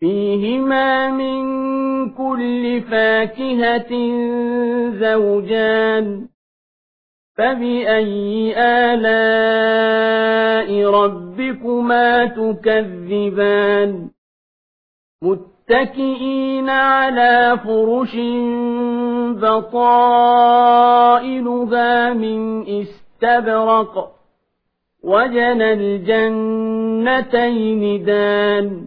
فيهما من كل فاكهة زوجان فبأي آلاء ربكما تكذبان متكئين على فرش بطائلها من استبرق وجنى الجنتين دان